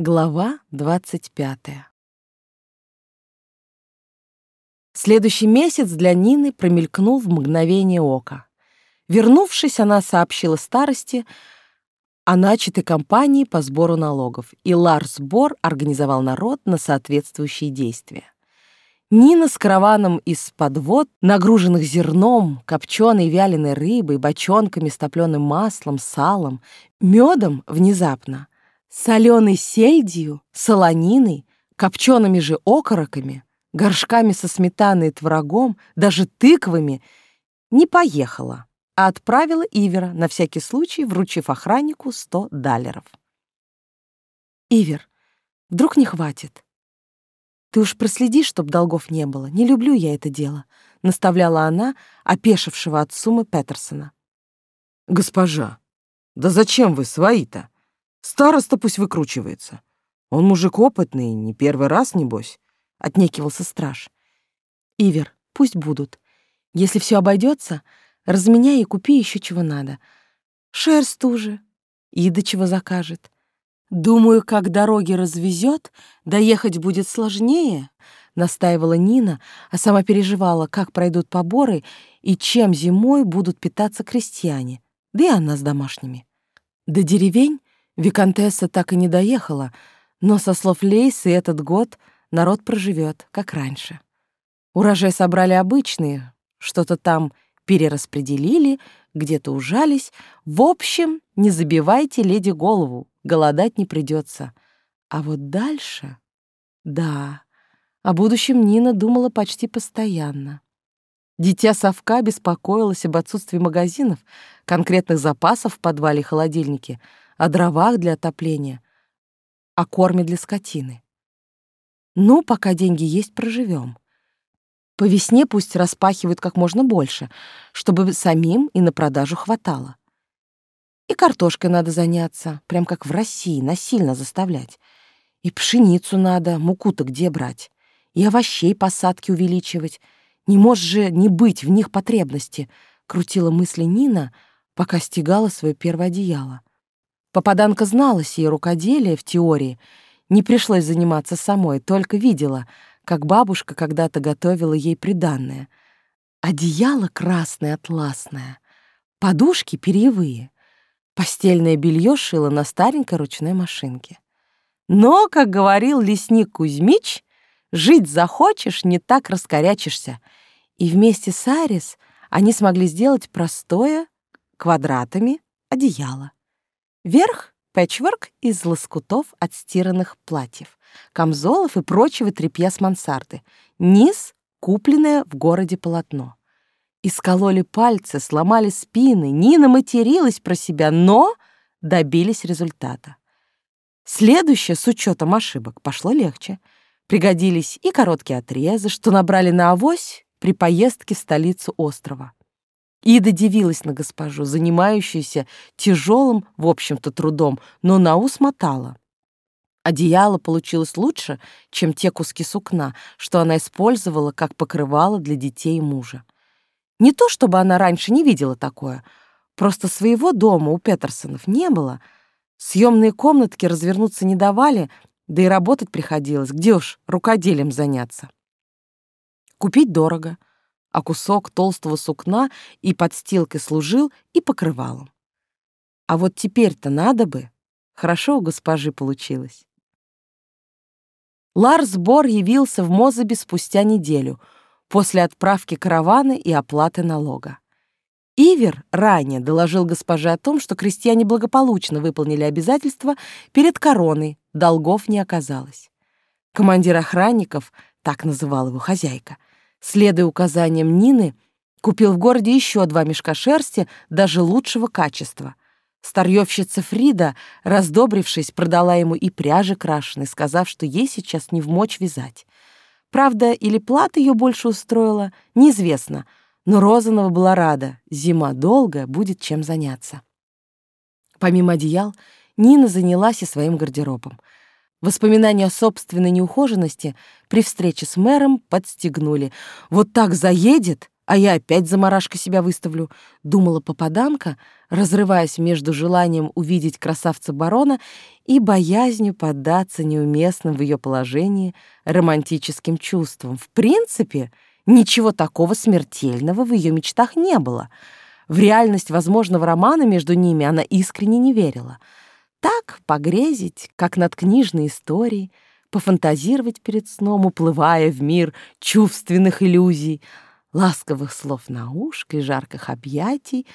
Глава двадцать пятая. Следующий месяц для Нины промелькнул в мгновение ока. Вернувшись, она сообщила старости о начатой кампании по сбору налогов, и Ларс Бор организовал народ на соответствующие действия. Нина с караваном из подвод, нагруженных зерном, копченой вяленой рыбой, бочонками с топленым маслом, салом, медом внезапно — соленой сельдью, солониной, копчеными же окороками, горшками со сметаной и творогом, даже тыквами, не поехала, а отправила Ивера, на всякий случай вручив охраннику сто далеров. «Ивер, вдруг не хватит? Ты уж проследи, чтоб долгов не было. Не люблю я это дело», — наставляла она, опешившего от суммы Петерсона. «Госпожа, да зачем вы свои-то?» Староста пусть выкручивается. Он мужик опытный, не первый раз, небось. Отнекивался страж. Ивер, пусть будут. Если все обойдется, разменяй и купи еще чего надо. Шерсть ту же. Ида чего закажет. Думаю, как дороги развезет, доехать будет сложнее, настаивала Нина, а сама переживала, как пройдут поборы и чем зимой будут питаться крестьяне, да и она с домашними. До деревень Викантесса так и не доехала, но, со слов Лейсы, этот год народ проживет, как раньше. Урожай собрали обычные, что-то там перераспределили, где-то ужались. В общем, не забивайте леди голову, голодать не придется. А вот дальше... Да, о будущем Нина думала почти постоянно. Дитя совка беспокоилась об отсутствии магазинов, конкретных запасов в подвале холодильнике — о дровах для отопления, о корме для скотины. Ну, пока деньги есть, проживем. По весне пусть распахивают как можно больше, чтобы самим и на продажу хватало. И картошкой надо заняться, прям как в России, насильно заставлять. И пшеницу надо, муку-то где брать? И овощей посадки увеличивать. Не может же не быть в них потребности, крутила мысли Нина, пока стегала свое первое одеяло. Попаданка знала сие рукоделие в теории, не пришлось заниматься самой, только видела, как бабушка когда-то готовила ей приданное. Одеяло красное атласное, подушки перьевые, постельное белье шила на старенькой ручной машинке. Но, как говорил лесник Кузьмич, жить захочешь, не так раскорячишься. И вместе с Арис они смогли сделать простое, квадратами, одеяло. Верх — пэтчворк из лоскутов отстиранных платьев, камзолов и прочего тряпья с мансарды. Низ — купленное в городе полотно. Искололи пальцы, сломали спины, Нина материлась про себя, но добились результата. Следующее, с учетом ошибок, пошло легче. Пригодились и короткие отрезы, что набрали на авось при поездке в столицу острова. Ида дивилась на госпожу, занимающуюся тяжелым, в общем-то, трудом, но на ус мотала. Одеяло получилось лучше, чем те куски сукна, что она использовала как покрывало для детей и мужа. Не то чтобы она раньше не видела такое, просто своего дома у Петерсонов не было. Съемные комнатки развернуться не давали, да и работать приходилось, где уж рукоделием заняться. Купить дорого — а кусок толстого сукна и подстилкой служил, и покрывалом. А вот теперь-то надо бы. Хорошо у госпожи получилось. Ларс Бор явился в Мозабе спустя неделю, после отправки каравана и оплаты налога. Ивер ранее доложил госпоже о том, что крестьяне благополучно выполнили обязательства перед короной, долгов не оказалось. Командир охранников, так называла его хозяйка, следуя указаниям Нины, купил в городе еще два мешка шерсти, даже лучшего качества. Старьевщица Фрида, раздобрившись, продала ему и пряжи крашеной, сказав, что ей сейчас не вмочь вязать. Правда, или плата ее больше устроила, неизвестно, но Розанова была рада, зима долгая, будет чем заняться. Помимо одеял, Нина занялась и своим гардеробом. Воспоминания о собственной неухоженности при встрече с мэром подстегнули. Вот так заедет, а я опять заморашка себя выставлю, думала попаданка, разрываясь между желанием увидеть красавца барона и боязнью поддаться неуместным в ее положении романтическим чувствам. В принципе, ничего такого смертельного в ее мечтах не было. В реальность возможного романа между ними она искренне не верила. Так погрезить, как над книжной историей, пофантазировать перед сном, уплывая в мир чувственных иллюзий — ласковых слов на ушко и жарких объятий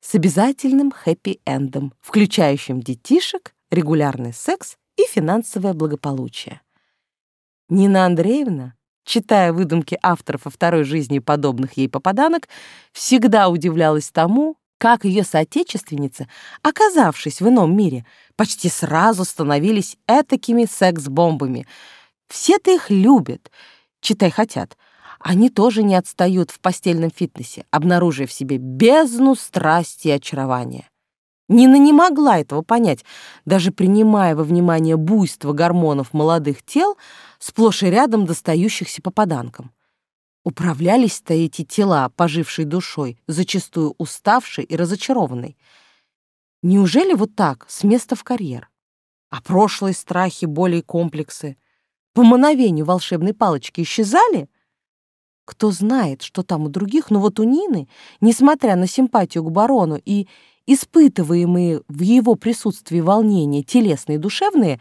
с обязательным хэппи-эндом, включающим детишек, регулярный секс и финансовое благополучие. Нина Андреевна, читая выдумки авторов о второй жизни подобных ей попаданок, всегда удивлялась тому, как ее соотечественницы, оказавшись в ином мире, почти сразу становились этакими секс-бомбами. Все-то их любят, читай хотят — они тоже не отстают в постельном фитнесе, обнаружив в себе бездну страсти и очарования. Нина не могла этого понять, даже принимая во внимание буйство гормонов молодых тел, сплошь и рядом достающихся попаданкам. Управлялись-то эти тела, пожившей душой, зачастую уставшей и разочарованной. Неужели вот так, с места в карьер? А прошлые страхи, боли и комплексы по мановению волшебной палочки исчезали? Кто знает, что там у других, но вот у Нины, несмотря на симпатию к барону и испытываемые в его присутствии волнения телесные и душевные,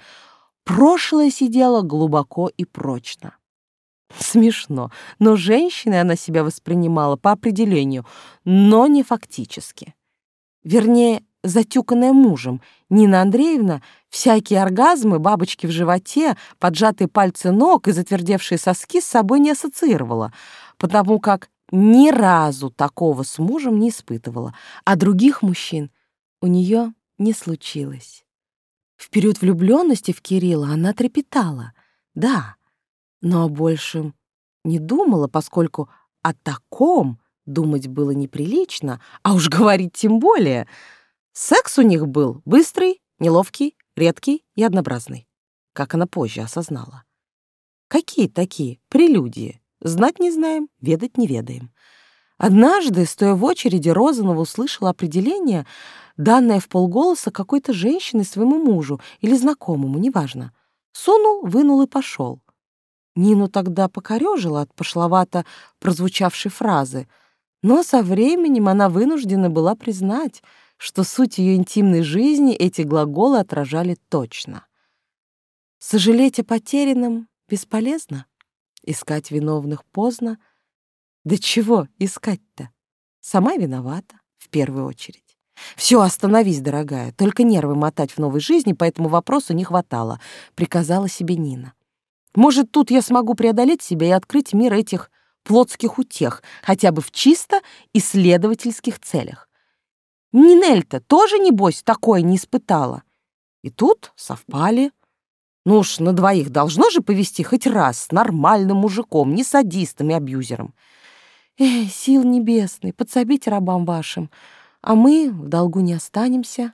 прошлое сидело глубоко и прочно. Смешно, но женщиной она себя воспринимала по определению, но не фактически. Вернее, затюканная мужем, Нина Андреевна всякие оргазмы, бабочки в животе, поджатые пальцы ног и затвердевшие соски с собой не ассоциировала, потому как ни разу такого с мужем не испытывала, а других мужчин у нее не случилось. В период влюбленности в Кирилла она трепетала, да, но о большем не думала, поскольку о таком думать было неприлично, а уж говорить тем более — Секс у них был быстрый, неловкий, редкий и однообразный, как она позже осознала. Какие такие прелюдии? Знать не знаем, ведать не ведаем. Однажды, стоя в очереди, Розанова услышала определение, данное в полголоса какой-то женщиной своему мужу или знакомому, неважно. Сунул, вынул и пошел. Нину тогда покорежила от пошловато прозвучавшей фразы, но со временем она вынуждена была признать — что суть ее интимной жизни эти глаголы отражали точно. Сожалеть о потерянном бесполезно, искать виновных поздно. Да чего искать-то? Сама виновата, в первую очередь. «Все, остановись, дорогая, только нервы мотать в новой жизни, по этому вопросу не хватало», — приказала себе Нина. «Может, тут я смогу преодолеть себя и открыть мир этих плотских утех, хотя бы в чисто исследовательских целях. Нинель-то тоже, небось, такое не испытала. И тут совпали. Ну уж на двоих должно же повести хоть раз с нормальным мужиком, не садистом и абьюзером. Эй, сил небесный, подсобите рабам вашим, а мы в долгу не останемся.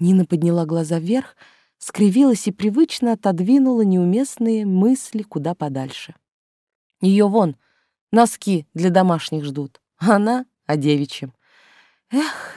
Нина подняла глаза вверх, скривилась и привычно отодвинула неуместные мысли куда подальше. Ее вон, носки для домашних ждут, а она о девичьем. Эх,